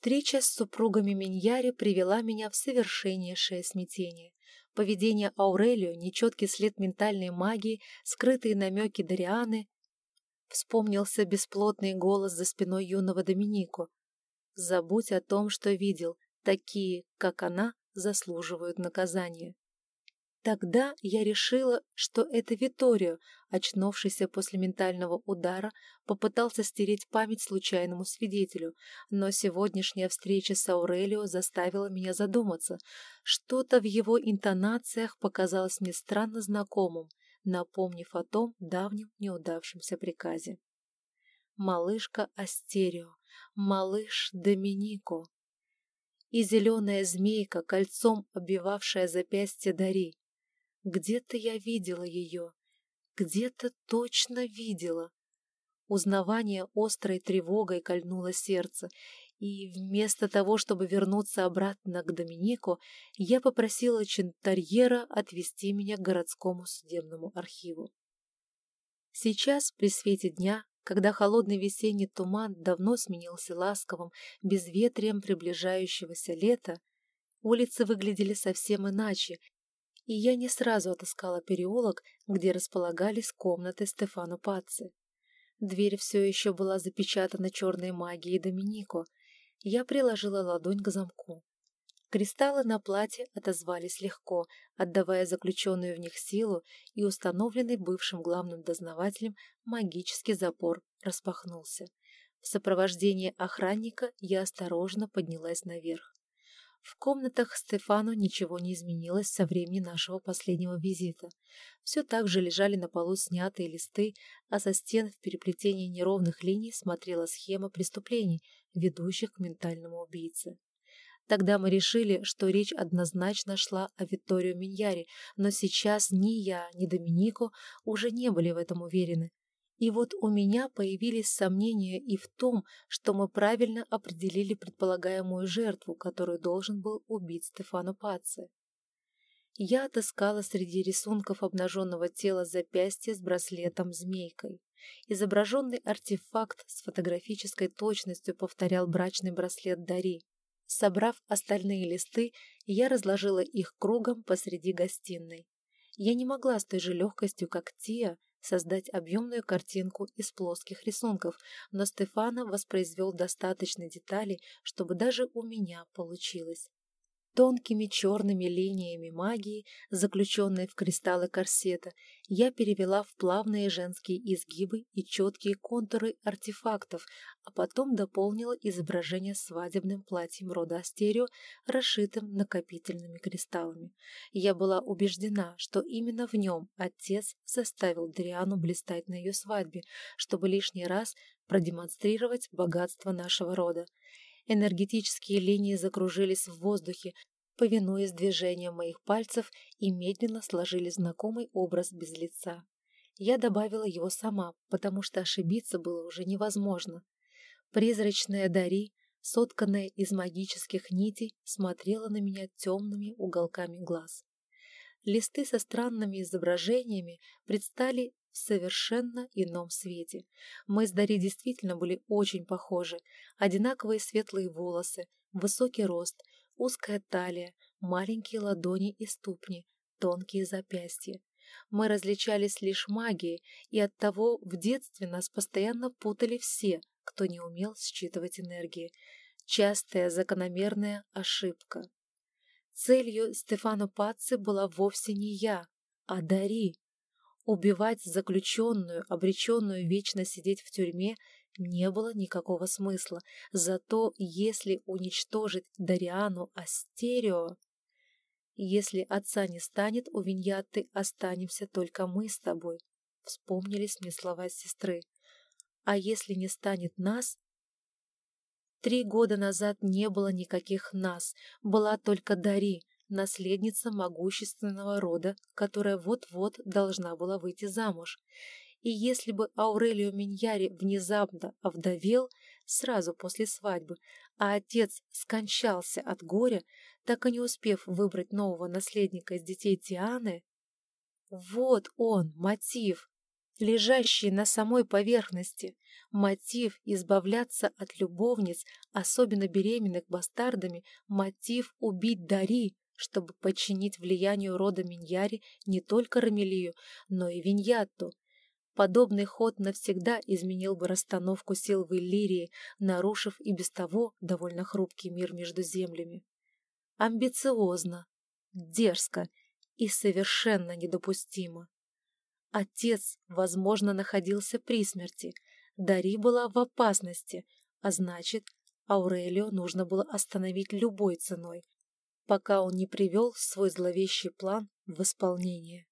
Встреча с супругами Миньяри привела меня в совершеннейшее смятение. Поведение Аурелио, нечеткий след ментальной магии, скрытые намеки Дарианы. Вспомнился бесплотный голос за спиной юного Доминико. «Забудь о том, что видел. Такие, как она, заслуживают наказания». Тогда я решила, что это Виторио, очнувшийся после ментального удара, попытался стереть память случайному свидетелю, но сегодняшняя встреча с Аурелио заставила меня задуматься. Что-то в его интонациях показалось мне странно знакомым, напомнив о том давнем неудавшемся приказе. Малышка Астерио, малыш Доминико и зеленая змейка, кольцом обвивавшая запястье Дари. Где-то я видела ее, где-то точно видела. Узнавание острой тревогой кольнуло сердце, и вместо того, чтобы вернуться обратно к Доминику, я попросила Чентарьера отвезти меня к городскому судебному архиву. Сейчас, при свете дня, когда холодный весенний туман давно сменился ласковым, безветрием приближающегося лета, улицы выглядели совсем иначе, и я не сразу отыскала переулок, где располагались комнаты Стефано Пацци. Дверь все еще была запечатана черной магией Доминико. Я приложила ладонь к замку. Кристаллы на платье отозвались легко, отдавая заключенную в них силу, и установленный бывшим главным дознавателем магический запор распахнулся. В сопровождении охранника я осторожно поднялась наверх. В комнатах Стефану ничего не изменилось со времени нашего последнего визита. Все так же лежали на полу снятые листы, а со стен в переплетении неровных линий смотрела схема преступлений, ведущих к ментальному убийце. Тогда мы решили, что речь однозначно шла о Витторио Миньяре, но сейчас ни я, ни Доминико уже не были в этом уверены. И вот у меня появились сомнения и в том, что мы правильно определили предполагаемую жертву, которую должен был убить Стефано Паци. Я отыскала среди рисунков обнаженного тела запястье с браслетом-змейкой. Изображенный артефакт с фотографической точностью повторял брачный браслет Дари. Собрав остальные листы, я разложила их кругом посреди гостиной. Я не могла с той же легкостью, как Тия, создать объемную картинку из плоских рисунков, но Стефана воспроизвел достаточно деталей, чтобы даже у меня получилось. Тонкими черными линиями магии, заключенной в кристаллы корсета, я перевела в плавные женские изгибы и четкие контуры артефактов, а потом дополнила изображение свадебным платьем рода Астерио, расшитым накопительными кристаллами. Я была убеждена, что именно в нем отец заставил Дриану блистать на ее свадьбе, чтобы лишний раз продемонстрировать богатство нашего рода. Энергетические линии закружились в воздухе, повинуясь движениям моих пальцев и медленно сложили знакомый образ без лица. Я добавила его сама, потому что ошибиться было уже невозможно. Призрачная Дари, сотканная из магических нитей, смотрела на меня темными уголками глаз. Листы со странными изображениями предстали в совершенно ином свете. Мы с Дари действительно были очень похожи. Одинаковые светлые волосы, высокий рост, узкая талия, маленькие ладони и ступни, тонкие запястья. Мы различались лишь магией, и оттого в детстве нас постоянно путали все, кто не умел считывать энергии. Частая закономерная ошибка. Целью Стефано Пацци была вовсе не я, а Дари. Убивать заключенную, обреченную вечно сидеть в тюрьме, не было никакого смысла. Зато если уничтожить Дариану Астерио... Если отца не станет, у Виньяты останемся только мы с тобой. Вспомнились мне слова сестры. А если не станет нас... Три года назад не было никаких нас, была только Дари, наследница могущественного рода, которая вот-вот должна была выйти замуж. И если бы Аурелио Миньяри внезапно овдовел сразу после свадьбы, а отец скончался от горя, так и не успев выбрать нового наследника из детей Тианы, вот он, мотив. лежащий на самой поверхности, мотив избавляться от любовниц, особенно беременных бастардами, мотив убить Дари, чтобы подчинить влиянию рода Миньяри не только Рамелию, но и Виньятту. Подобный ход навсегда изменил бы расстановку сил в Иллирии, нарушив и без того довольно хрупкий мир между землями. Амбициозно, дерзко и совершенно недопустимо. Отец, возможно, находился при смерти, Дари была в опасности, а значит, Аурелио нужно было остановить любой ценой, пока он не привел свой зловещий план в исполнение.